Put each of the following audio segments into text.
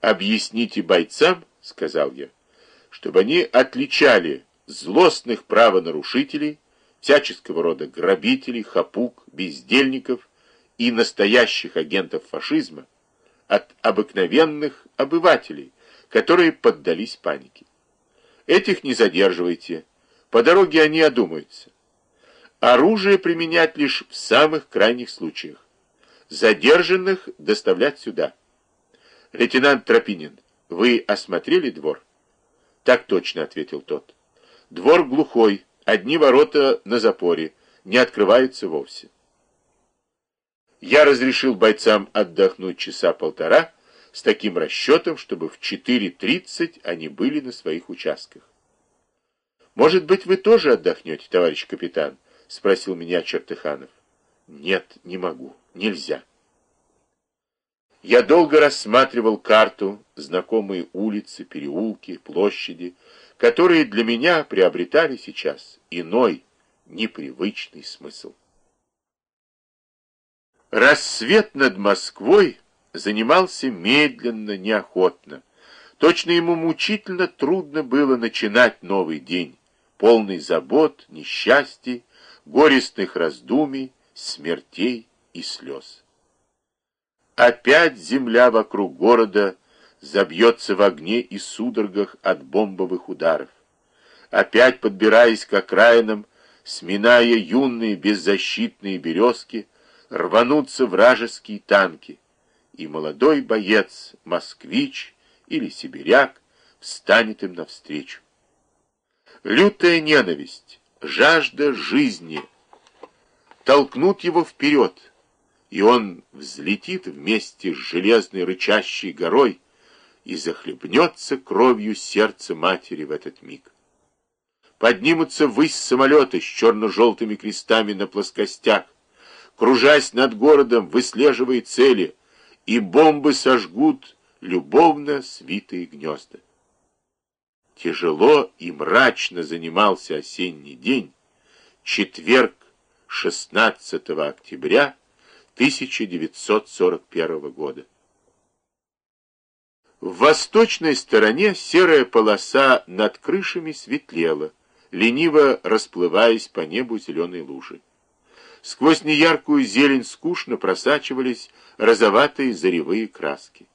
Объясните бойцам, сказал я, чтобы они отличали злостных правонарушителей, всяческого рода грабителей, хапук, бездельников и настоящих агентов фашизма от обыкновенных обывателей, которые поддались панике. Этих не задерживайте, по дороге они одумаются. Оружие применять лишь в самых крайних случаях. Задержанных доставлять сюда. Лейтенант Тропинин, вы осмотрели двор? Так точно, ответил тот. Двор глухой, одни ворота на запоре, не открываются вовсе. Я разрешил бойцам отдохнуть часа полтора с таким расчетом, чтобы в 4.30 они были на своих участках. «Может быть, вы тоже отдохнете, товарищ капитан?» — спросил меня Чертыханов. «Нет, не могу, нельзя». Я долго рассматривал карту, знакомые улицы, переулки, площади, которые для меня приобретали сейчас иной, непривычный смысл. Рассвет над Москвой занимался медленно, неохотно. Точно ему мучительно трудно было начинать новый день, полный забот, несчастий, горестных раздумий, смертей и слез. Опять земля вокруг города — забьется в огне и судорогах от бомбовых ударов. Опять подбираясь к окраинам, сминая юные беззащитные березки, рванутся вражеские танки, и молодой боец, москвич или сибиряк, встанет им навстречу. Лютая ненависть, жажда жизни толкнут его вперед, и он взлетит вместе с железной рычащей горой, и захлебнется кровью сердце матери в этот миг. Поднимутся ввысь самолеты с черно-желтыми крестами на плоскостях, кружась над городом, выслеживая цели, и бомбы сожгут любовно свитые гнезда. Тяжело и мрачно занимался осенний день, четверг 16 октября 1941 года. В восточной стороне серая полоса над крышами светлела, лениво расплываясь по небу зеленой лужи. Сквозь неяркую зелень скучно просачивались розоватые заревые краски.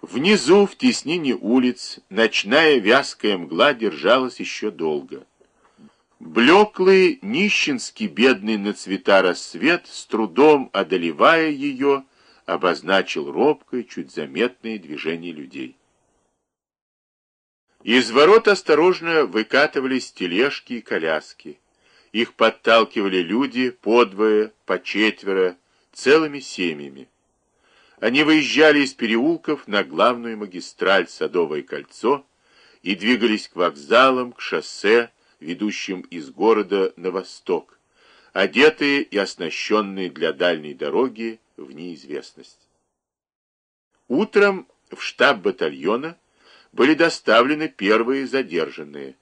Внизу, в теснине улиц, ночная вязкая мгла держалась еще долго. Блеклый, нищенский бедный на цвета рассвет, с трудом одолевая ее, обозначил робкое, чуть заметное движение людей. Из ворот осторожно выкатывались тележки и коляски. Их подталкивали люди подвое, по четверо, целыми семьями. Они выезжали из переулков на главную магистраль Садовое кольцо и двигались к вокзалам, к шоссе, ведущим из города на восток, одетые и оснащенные для дальней дороги в неизвестность. Утром в штаб батальона были доставлены первые задержанные.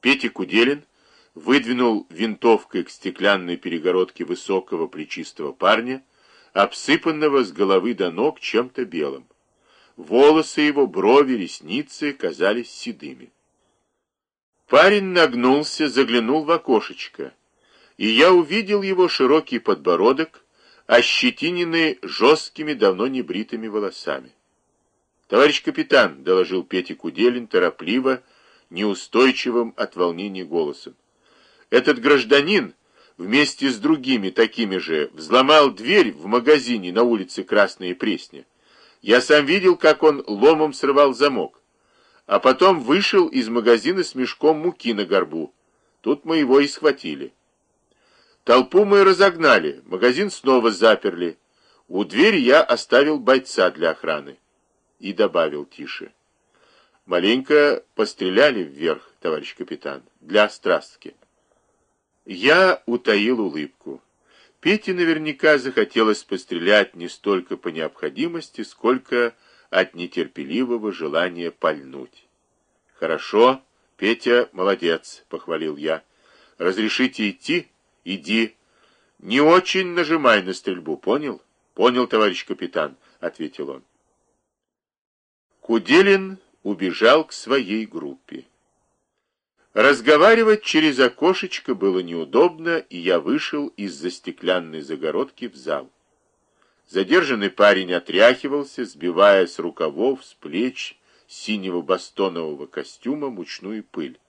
Петя Куделин выдвинул винтовкой к стеклянной перегородке высокого плечистого парня, обсыпанного с головы до ног чем-то белым. Волосы его, брови, ресницы казались седыми. Парень нагнулся, заглянул в окошечко, и я увидел его широкий подбородок, ощетинены жесткими, давно не бритыми волосами. «Товарищ капитан», — доложил Петя Куделин торопливо, неустойчивым от волнения голосом, «этот гражданин вместе с другими такими же взломал дверь в магазине на улице Красная Пресня. Я сам видел, как он ломом срывал замок, а потом вышел из магазина с мешком муки на горбу. Тут мы его и схватили». Толпу мы разогнали, магазин снова заперли. У двери я оставил бойца для охраны. И добавил тише. Маленько постреляли вверх, товарищ капитан, для страстки. Я утаил улыбку. Пете наверняка захотелось пострелять не столько по необходимости, сколько от нетерпеливого желания пальнуть. «Хорошо, Петя молодец», — похвалил я. «Разрешите идти?» Иди. Не очень нажимай на стрельбу, понял? Понял, товарищ капитан, ответил он. Куделин убежал к своей группе. Разговаривать через окошечко было неудобно, и я вышел из-за стеклянной загородки в зал. Задержанный парень отряхивался, сбивая с рукавов, с плеч синего бастонового костюма мучную пыль.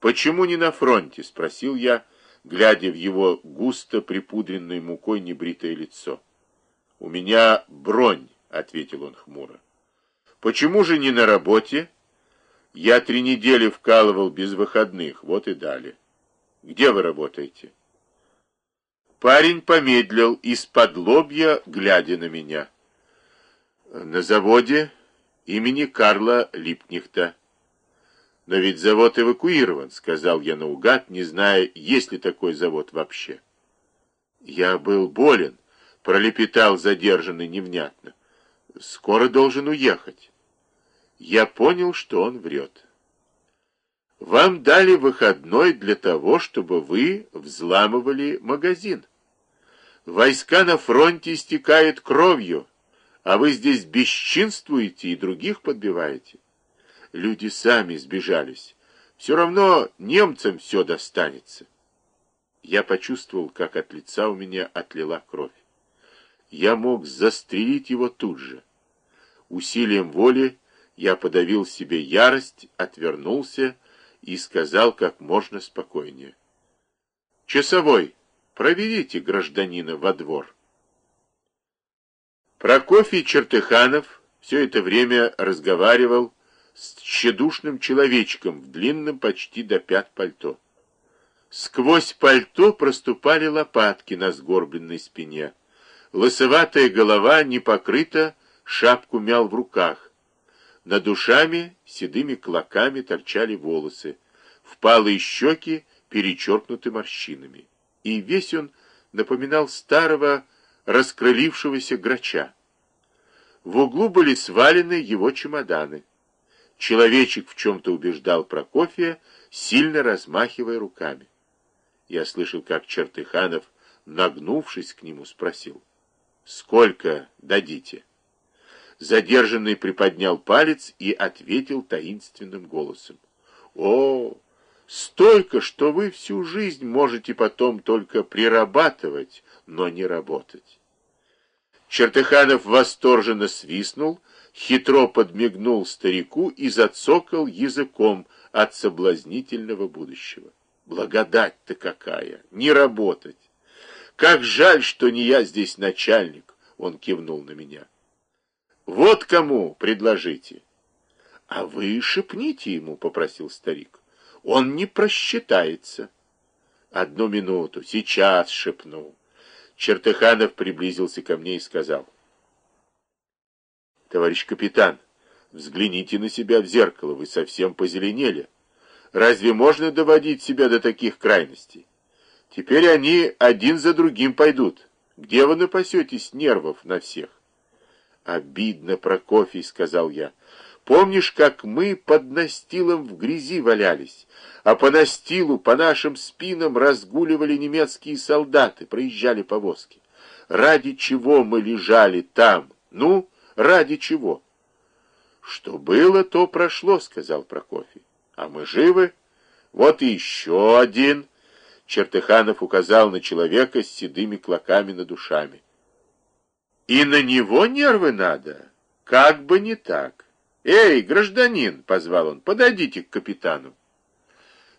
«Почему не на фронте?» — спросил я, глядя в его густо припудренной мукой небритое лицо. «У меня бронь», — ответил он хмуро. «Почему же не на работе?» «Я три недели вкалывал без выходных, вот и дали». «Где вы работаете?» Парень помедлил из-под лобья, глядя на меня. «На заводе имени Карла Липнихта». «Но ведь завод эвакуирован», — сказал я наугад, не зная, есть ли такой завод вообще. «Я был болен», — пролепетал задержанный невнятно. «Скоро должен уехать». Я понял, что он врет. «Вам дали выходной для того, чтобы вы взламывали магазин. Войска на фронте истекают кровью, а вы здесь бесчинствуете и других подбиваете». Люди сами сбежались. Все равно немцам все достанется. Я почувствовал, как от лица у меня отлила кровь. Я мог застрелить его тут же. Усилием воли я подавил себе ярость, отвернулся и сказал как можно спокойнее. «Часовой, проведите гражданина во двор». Прокофий Чертыханов все это время разговаривал с тщедушным человечком в длинном почти до пят пальто. Сквозь пальто проступали лопатки на сгорбленной спине. Лысоватая голова не покрыта, шапку мял в руках. Над душами седыми клоками торчали волосы, впалые щеки перечеркнуты морщинами. И весь он напоминал старого раскрылившегося грача. В углу были свалены его чемоданы. Человечек в чем-то убеждал Прокофия, сильно размахивая руками. Я слышал, как Чертыханов, нагнувшись к нему, спросил, «Сколько дадите?» Задержанный приподнял палец и ответил таинственным голосом, «О, столько, что вы всю жизнь можете потом только прирабатывать, но не работать». Чертыханов восторженно свистнул, хитро подмигнул старику и зацокал языком от соблазнительного будущего. Благодать-то какая! Не работать! Как жаль, что не я здесь начальник! Он кивнул на меня. Вот кому предложите. А вы шепните ему, попросил старик. Он не просчитается. Одну минуту, сейчас шепну. Чертыханов приблизился ко мне и сказал — Товарищ капитан, взгляните на себя в зеркало, вы совсем позеленели. Разве можно доводить себя до таких крайностей? Теперь они один за другим пойдут. Где вы напасетесь нервов на всех? Обидно, Прокофий, сказал я. Помнишь, как мы под настилом в грязи валялись, а по настилу, по нашим спинам разгуливали немецкие солдаты, проезжали повозки? Ради чего мы лежали там? Ну, Ради чего? Что было, то прошло, сказал Прокофий. А мы живы? Вот еще один. Чертыханов указал на человека с седыми клоками над душами. И на него нервы надо. Как бы не так. Эй, гражданин, позвал он, подойдите к капитану.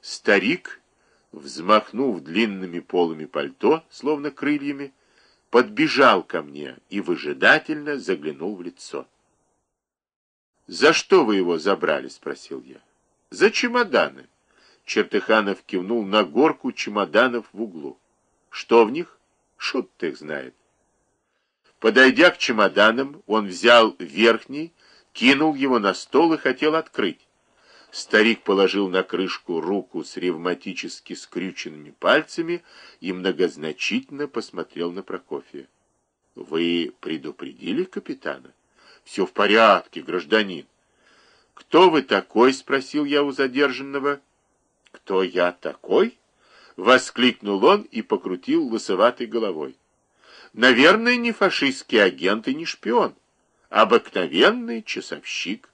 Старик, взмахнув длинными полами пальто, словно крыльями, подбежал ко мне и выжидательно заглянул в лицо. «За что вы его забрали?» — спросил я. «За чемоданы». Чертыханов кивнул на горку чемоданов в углу. «Что в них?» Шут их знает. Подойдя к чемоданам, он взял верхний, кинул его на стол и хотел открыть. Старик положил на крышку руку с ревматически скрюченными пальцами и многозначительно посмотрел на Прокофия. — Вы предупредили капитана? — Все в порядке, гражданин. — Кто вы такой? — спросил я у задержанного. — Кто я такой? — воскликнул он и покрутил лысоватой головой. — Наверное, не фашистский агент и не шпион. обыкновенный часовщик.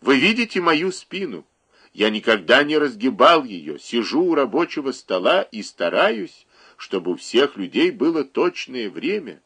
Вы видите мою спину? Я никогда не разгибал ее, сижу у рабочего стола и стараюсь, чтобы у всех людей было точное время.